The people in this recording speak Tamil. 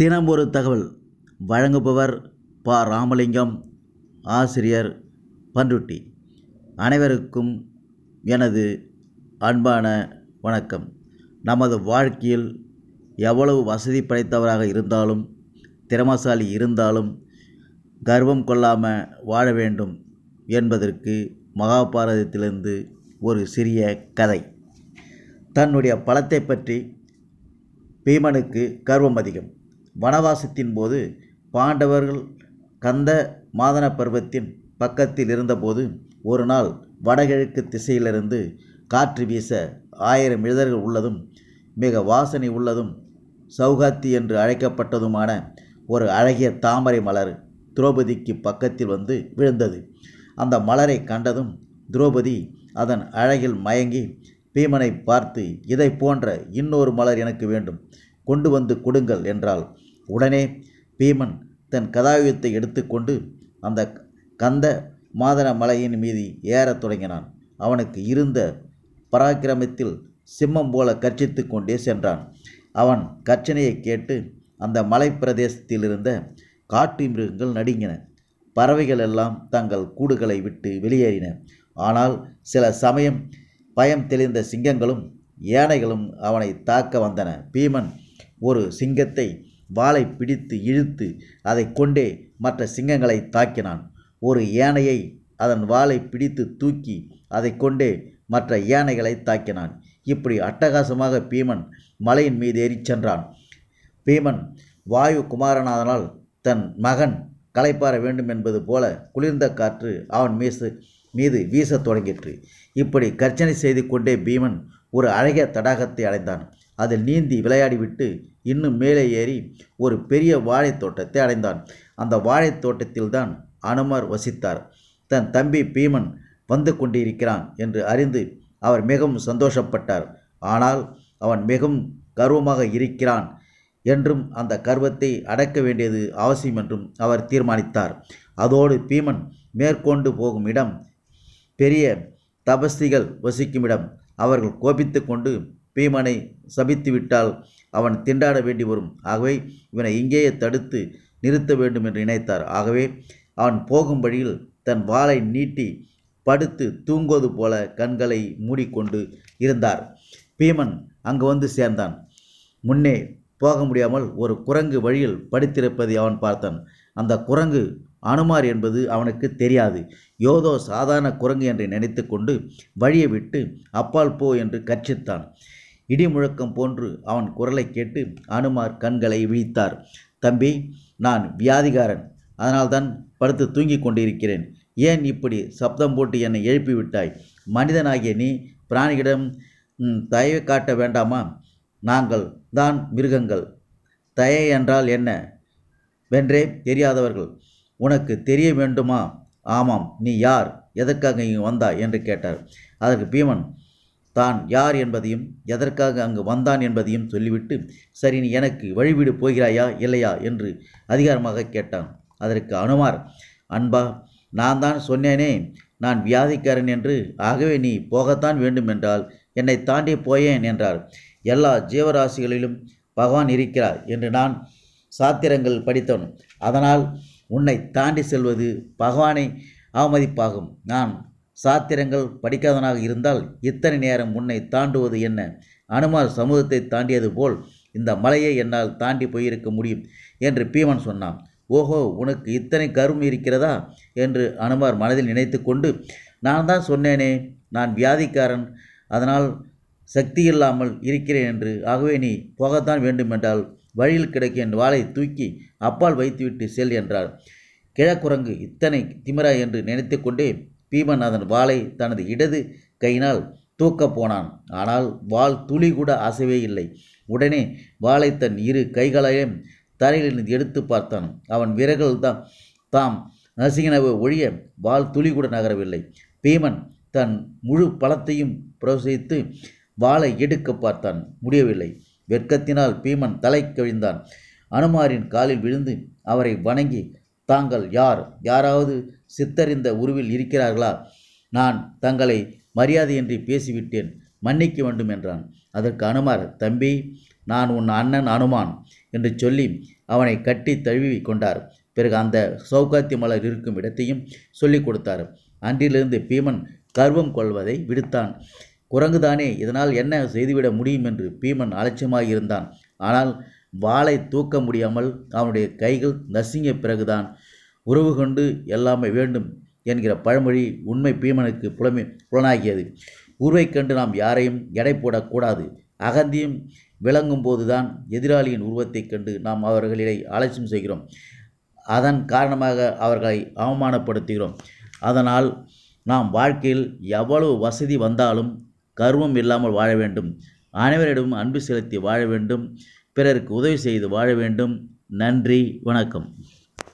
தினம் ஒரு தகவல். வழங்குபவர் ப. ராமலிங்கம் ஆசிரியர் பண்ருட்டி அனைவருக்கும் எனது அன்பான வணக்கம். நமது வாழ்க்கையில் எவ்வளவு வசதி படைத்தவராக இருந்தாலும் திறமசாலி இருந்தாலும் கர்வம் கொள்ளாமல் வாழ வேண்டும் என்பதற்கு மகாபாரதத்திலிருந்து ஒரு சிறிய கதை. தன்னுடைய பலத்தை பற்றி பீமனுக்கு கர்வம் அதிகம். வனவாசத்தின் போது பாண்டவர்கள் கந்த மாதன பருவத்தின் பக்கத்தில் இருந்தபோது ஒரு நாள் வடகிழக்கு திசையிலிருந்து காற்று வீச ஆயிரம் இதழ்கள் உள்ளதும் மிக வாசனை உள்ளதும் சௌகாத்தி என்று அழைக்கப்பட்டதுமான ஒரு அழகிய தாமரை மலர் திரௌபதிக்கு பக்கத்தில் வந்து விழுந்தது. அந்த மலரை கண்டதும் திரௌபதி அதன் அழகில் மயங்கி பீமனை பார்த்து இதை போன்ற இன்னொரு மலர் எனக்கு வேண்டும். கொண்டு வந்து கொடுங்கள் என்றாள். உடனே பீமன் தன் கதாயுதத்தை எடுத்துக்கொண்டு அந்த கந்த மாதன மலையின் மீது ஏறத் தொடங்கினான். அவனுக்கு இருந்த பராக்கிரமத்தில் சிம்மம் போல கர்ச்சித்து கொண்டே சென்றான். அவன் கர்ச்சனையை கேட்டு அந்த மலை பிரதேசத்தில் இருந்த காட்டு மிருகங்கள் நடுங்கின. பறவைகள் எல்லாம் தங்கள் கூடுகளை விட்டு வெளியேறின. ஆனால் சில சமயம் பயம் தெளிந்த சிங்கங்களும் யானைகளும் அவனை தாக்க வந்தன. பீமன் ஒரு சிங்கத்தை வாளை பிடித்து இழுத்து அதை கொண்டே மற்ற சிங்கங்களை தாக்கினான். ஒரு யானையை அதன் வாளை பிடித்து தூக்கி அதை கொண்டே மற்ற யானைகளை தாக்கினான். இப்படி அட்டகாசமாக பீமன் மலையின் மீது ஏறிச் சென்றான். பீமன் வாயு குமாரநாதனால் தன் மகன் களைப்பாற வேண்டும் என்பது போல குளிர்ந்த காற்று அவன் மீசு மீது வீசத் தொடங்கிற்று. இப்படி கர்ச்சனை செய்து கொண்டே பீமன் ஒரு அழகிய தடாகத்தை அடைந்தான். அதில் நீந்தி விளையாடிவிட்டு இன்னும் மேலே ஏறி ஒரு பெரிய வாழைத் தோட்டத்தை அடைந்தான். அந்த வாழைத் தோட்டத்தில்தான் அனுமர் வசித்தார். தன் தம்பி பீமன் வந்து கொண்டிருக்கிறான் என்று அறிந்து அவர் மிகவும் சந்தோஷப்பட்டார். ஆனால் அவன் மிகவும் கர்வமாக இருக்கிறான் என்றும் அந்த கர்வத்தை அடக்க வேண்டியது அவசியம் என்றும் அவர் தீர்மானித்தார். அதோடு பீமன் மேற்கொண்டு போகும் இடம் பெரிய தபஸ்திகள் வசிக்கும் இடம். அவர்கள் கோபித்து கொண்டு பீமனை சபித்துவிட்டால் அவன் திண்டாட வேண்டி வரும். ஆகவே இவனை இங்கேயே தடுத்து நிறுத்த வேண்டும் என்று நினைத்தார். ஆகவே அவன் போகும் வழியில் தன் வாளை நீட்டி படுத்து தூங்குவது போல கண்களை மூடிக்கொண்டு இருந்தார். பீமன் அங்கு வந்து சேர்ந்தான். முன்னே போக முடியாமல் ஒரு குரங்கு வழியில் படுத்திருப்பதை அவன் பார்த்தான். அந்த குரங்கு அனுமார் என்பது அவனுக்கு தெரியாது. யோதோ சாதாரண குரங்கு என்று நினைத்து கொண்டு வழியை விட்டு அப்பால் போ என்று கர்ச்சித்தான் இடி முழக்கம் போன்று அவன் குரலை கேட்டு அனுமார் கண்களை விழித்தார். தம்பி நான் வியாதிகாரன். அதனால்தான் படுத்து தூங்கிக் கொண்டிருக்கிறேன். ஏன் இப்படி சப்தம் போட்டு என்னை எழுப்பிவிட்டாய்? மனிதனாகிய நீ பிராணியிடம் தயவு காட்ட வேண்டாமா? நாங்கள் தான் மிருகங்கள். தயை என்றால் என்ன? வென்றே தெரியாதவர்கள். உனக்கு தெரிய வேண்டுமா? ஆமாம் நீ யார்? எதற்காக இங்கு வந்தா என்று கேட்டார். அதற்கு பீமன் தான் யார் என்பதையும் எதற்காக அங்கு வந்தான் என்பதையும் சொல்லிவிட்டு சரி நீ எனக்கு வழிவிடு போகிறாயா இல்லையா என்று அதிகாரமாக கேட்டான். அதற்கு அனுமார் அன்பா நான் தான் சொன்னேனே நான் வியாதிக்காரன் என்று ஆகவே நீ போகத்தான் வேண்டுமென்றால் என்னை தாண்டி போயேன் என்றார். எல்லா ஜீவராசிகளிலும் பகவான் இருக்கிறார் என்று நான் சாத்திரங்கள் படித்தவன் அதனால் உன்னை தாண்டி செல்வது பகவானை அவமதிப்பாகும். நான் சாத்திரங்கள் படிக்காதவனாக இருந்தால் இத்தனை நேரம் உன்னை தாண்டுவது என்ன? அனுமார் சமூகத்தை தாண்டியது போல் இந்த மலையை என்னால் தாண்டி போயிருக்க முடியும் என்று பீமன் சொன்னான். ஓஹோ உனக்கு இத்தனை கரும் இருக்கிறதா? என்று அனுமார் மனதில் நினைத்து கொண்டு நான் தான் சொன்னேனே நான் வியாதிக்காரன் அதனால் சக்தி இல்லாமல் இருக்கிறேன் என்று. ஆகவே நீ போகத்தான் வேண்டுமென்றால் வழியில் கிடைக்கும் என் வாளை தூக்கி அப்பால் வைத்துவிட்டு செல் என்றார். கிழக்குரங்கு இத்தனை திமிரா என்று நினைத்து கொண்டே பீமன் அதன் வாளை தனது இடது கையினால் தூக்கப் போனான். ஆனால் வாள் துளி கூட அசைவே இல்லை. உடனே வாளை தன் இரு கைகளையும் தரையிலிருந்து எடுத்து பார்த்தான். அவன் விரல்கள் தான் தாம் நசுங்கினவை ஒழிய வாள் துளி கூட நகரவில்லை. பீமன் தன் முழு பலத்தையும் பிரசித்து வாளை எடுக்க பார்த்தான். முடியவில்லை. வெட்கத்தினால் பீமன் தலை கழிந்தான் அனுமாரின் காலில் விழுந்து அவரை வணங்கி தாங்கள் யார்? யாராவது சித்தறிந்த உருவில் இருக்கிறார்களா? நான் தங்களை மரியாதையின்றி பேசிவிட்டேன். மன்னிக்க வேண்டும் என்றான். அதற்கு அனுமார் தம்பி நான் உன் அண்ணன் அனுமான் என்று சொல்லி அவனை கட்டி தழுவி கொண்டார். பிறகு அந்த சௌகாத்தி மலர் இருக்கும் இடத்தையும் சொல்லிக் கொடுத்தார். அன்றிலிருந்து பீமன் கர்வம் கொள்வதை விடுத்தான். குரங்குதானே இதனால் என்ன செய்துவிட முடியும் என்று பீமன் அலட்சியமாக இருந்தான் ஆனால் வாளை தூக்க முடியாமல் அவனுடைய கைகள் நசுங்கிய பிறகுதான் உறவு கொண்டு எல்லாமே வேண்டும் என்கிற பழமொழி உண்மை பீமனுக்கு புலமை புலனாகியது. உருவை கண்டு நாம் யாரையும் எடை போடக்கூடாது. அகந்தியும் விளங்கும் போதுதான் எதிராளியின் உருவத்தைக் கண்டு நாம் அவர்களை அலட்சியம் செய்கிறோம். அதன் காரணமாக அவர்களை அவமானப்படுத்துகிறோம். அதனால் நாம் வாழ்க்கையில் எவ்வளவு வசதி வந்தாலும் கர்வம் இல்லாமல் வாழ வேண்டும். அனைவரிடமும் அன்பு செலுத்தி வாழ வேண்டும். பிறருக்கு உதவி செய்து வாழ வேண்டும். நன்றி வணக்கம்.